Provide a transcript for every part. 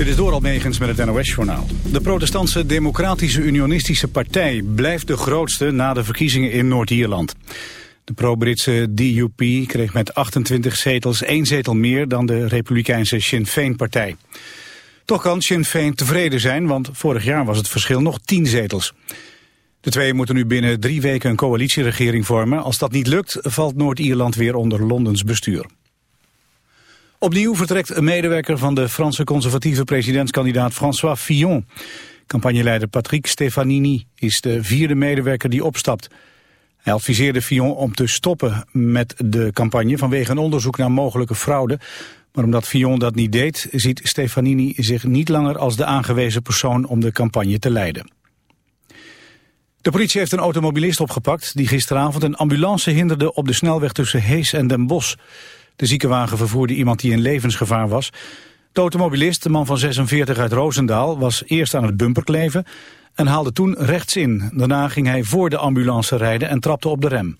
Dit is door Almegens met het NOS-journaal. De protestantse Democratische Unionistische Partij blijft de grootste na de verkiezingen in Noord-Ierland. De pro-Britse DUP kreeg met 28 zetels één zetel meer dan de republikeinse Sinn Féin-partij. Toch kan Sinn Féin tevreden zijn, want vorig jaar was het verschil nog 10 zetels. De twee moeten nu binnen drie weken een coalitieregering vormen. Als dat niet lukt, valt Noord-Ierland weer onder Londens bestuur. Opnieuw vertrekt een medewerker van de Franse conservatieve presidentskandidaat François Fillon. Campagneleider Patrick Stefanini is de vierde medewerker die opstapt. Hij adviseerde Fillon om te stoppen met de campagne vanwege een onderzoek naar mogelijke fraude. Maar omdat Fillon dat niet deed, ziet Stefanini zich niet langer als de aangewezen persoon om de campagne te leiden. De politie heeft een automobilist opgepakt die gisteravond een ambulance hinderde op de snelweg tussen Hees en Den Bosch. De ziekenwagen vervoerde iemand die in levensgevaar was. De automobilist, de man van 46 uit Roosendaal, was eerst aan het bumperkleven en haalde toen rechts in. Daarna ging hij voor de ambulance rijden en trapte op de rem.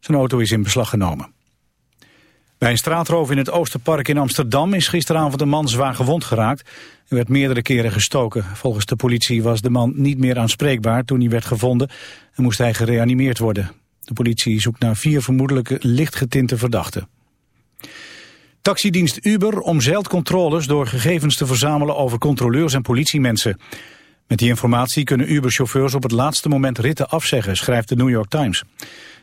Zijn auto is in beslag genomen. Bij een straatroof in het Oosterpark in Amsterdam is gisteravond een man zwaar gewond geraakt. Hij werd meerdere keren gestoken. Volgens de politie was de man niet meer aanspreekbaar toen hij werd gevonden en moest hij gereanimeerd worden. De politie zoekt naar vier vermoedelijke lichtgetinte verdachten. Taxidienst Uber omzeilt controles door gegevens te verzamelen over controleurs en politiemensen. Met die informatie kunnen Uber-chauffeurs op het laatste moment ritten afzeggen, schrijft de New York Times.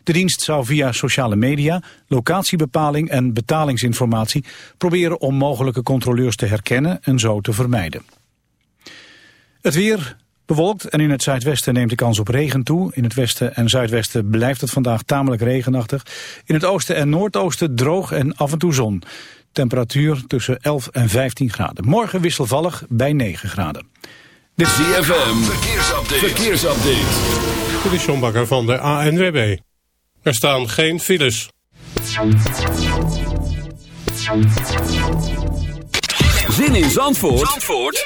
De dienst zou via sociale media, locatiebepaling en betalingsinformatie proberen om mogelijke controleurs te herkennen en zo te vermijden. Het weer bewolkt en in het zuidwesten neemt de kans op regen toe. In het westen en zuidwesten blijft het vandaag tamelijk regenachtig. In het oosten en noordoosten droog en af en toe zon. Temperatuur tussen 11 en 15 graden. Morgen wisselvallig bij 9 graden. Dit is ZFM, verkeersupdate. verkeersupdate. Dit is John Bakker van de ANWB. Er staan geen files. Zin in Zandvoort, Zandvoort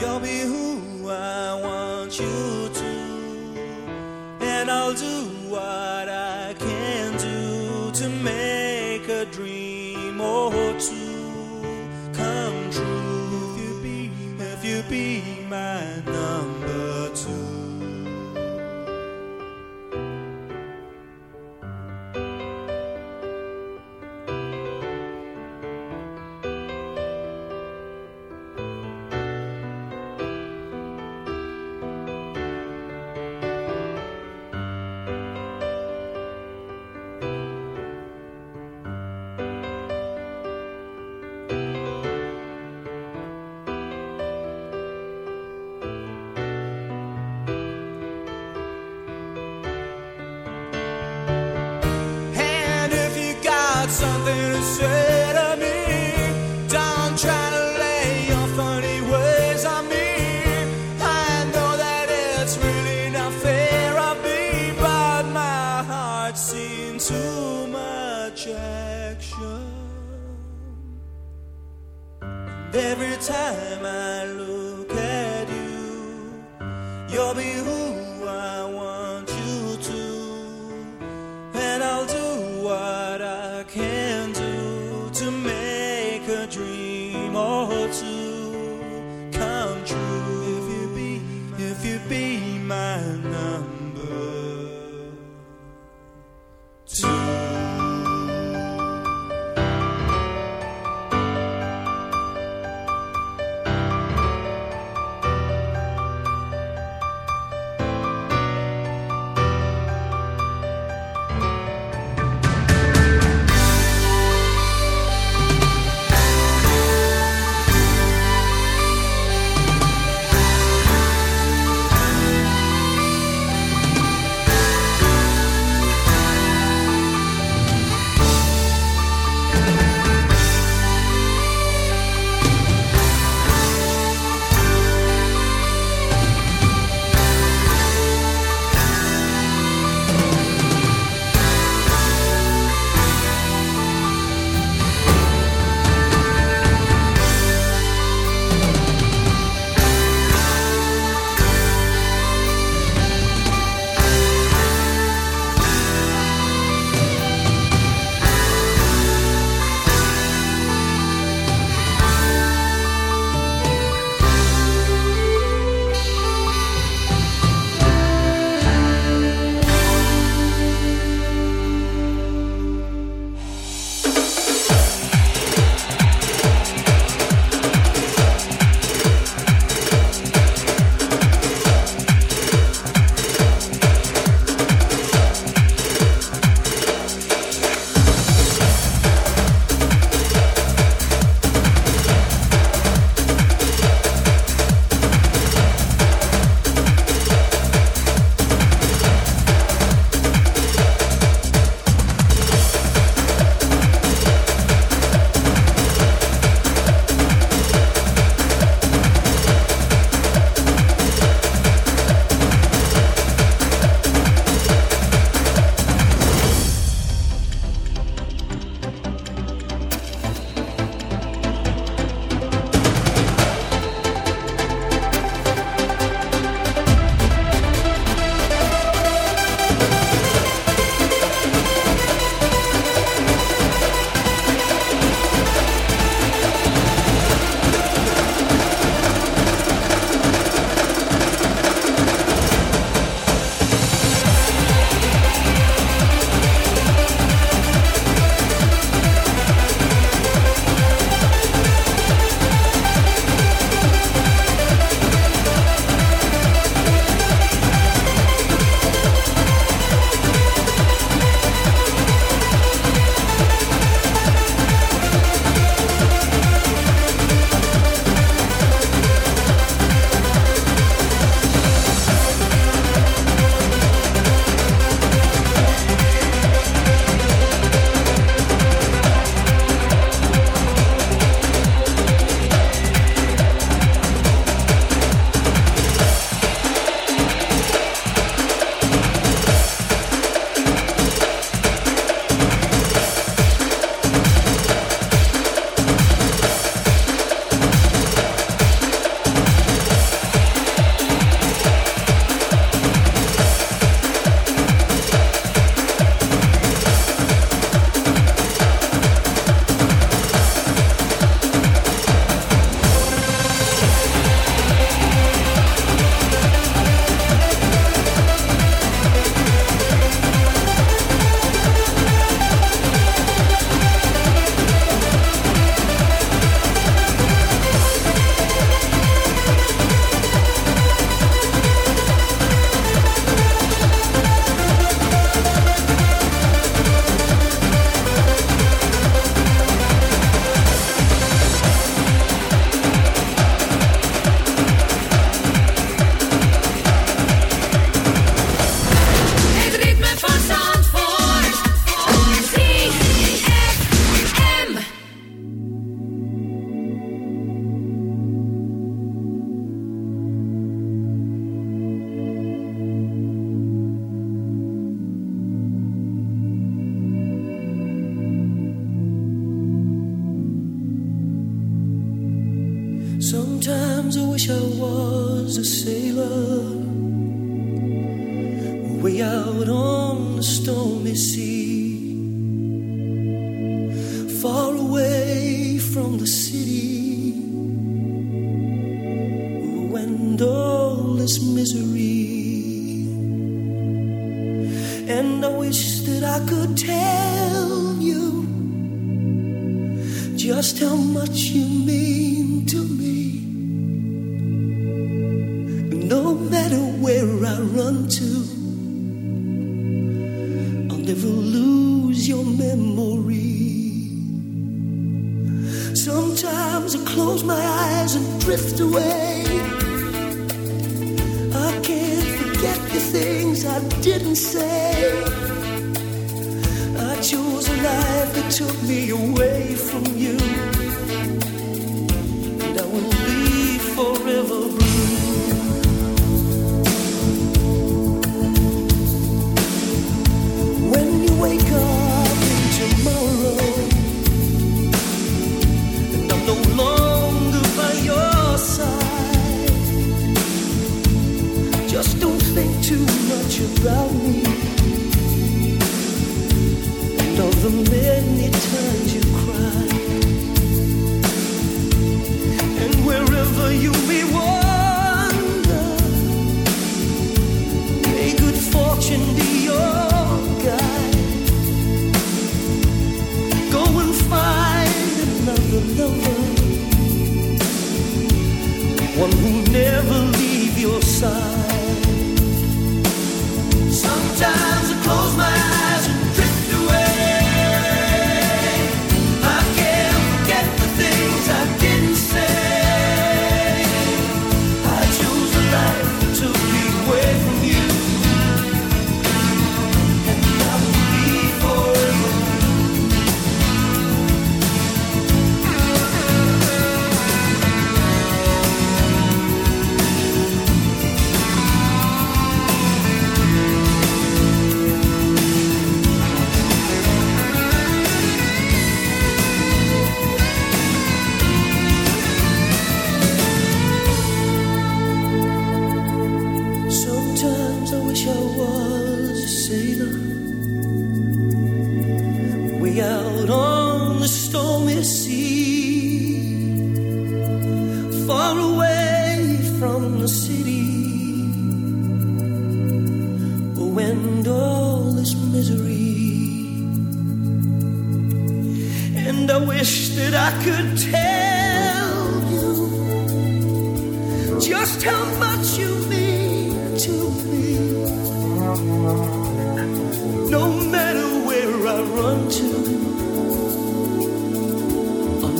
You'll be who I want you to, and I'll do what I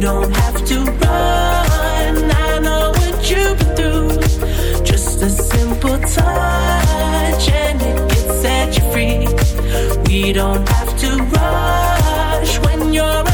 Don't have to run. I know what you've been through. simple touch and it can set you free. We don't have to rush when you're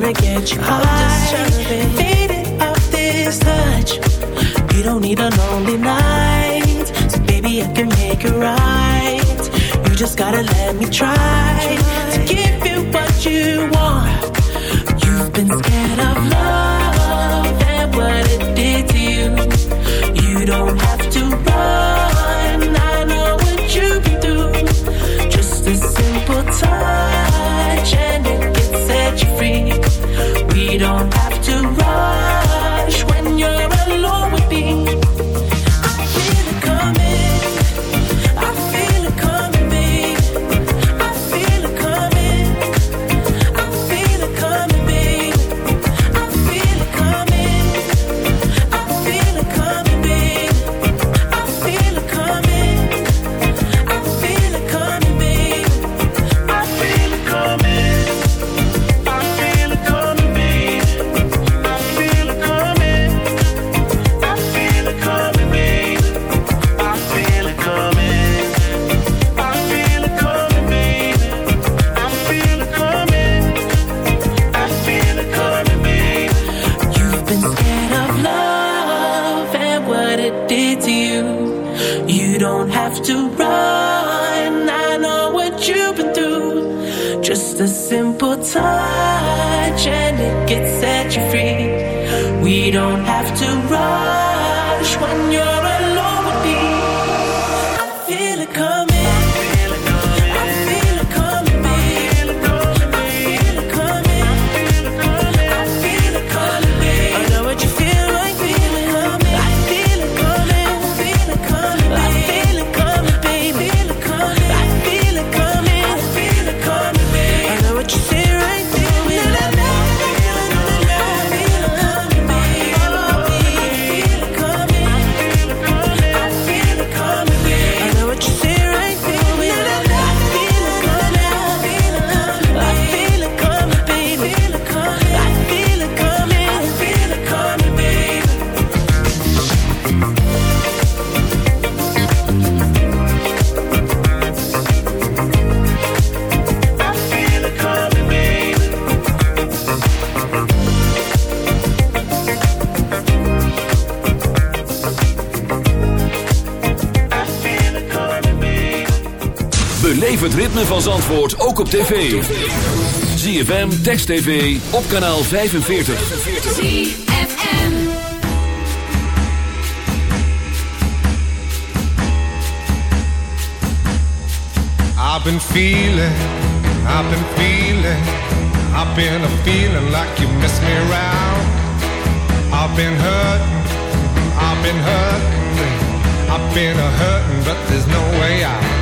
trying to get you high. Faded off this touch. You don't need a lonely night. So baby, I can make it right. You just gotta let me try to give you what you want. You've been scared of love and what it did to you. You don't have to run. don't Zandvoort ook op tv. ZFM, Text TV, op kanaal 45. ZFM I've been feeling, I've been feeling I've been a feeling like you miss me around I've been hurting, I've been hurting I've been a hurting but there's no way out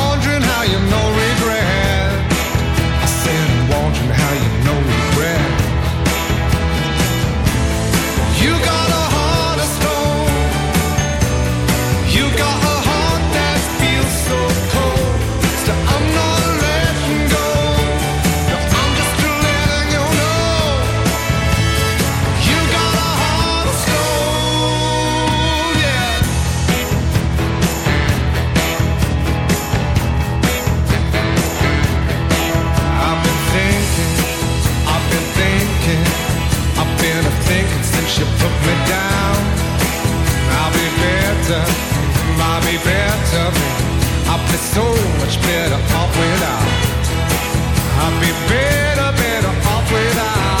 be so much better off without. I'd be better, better off without.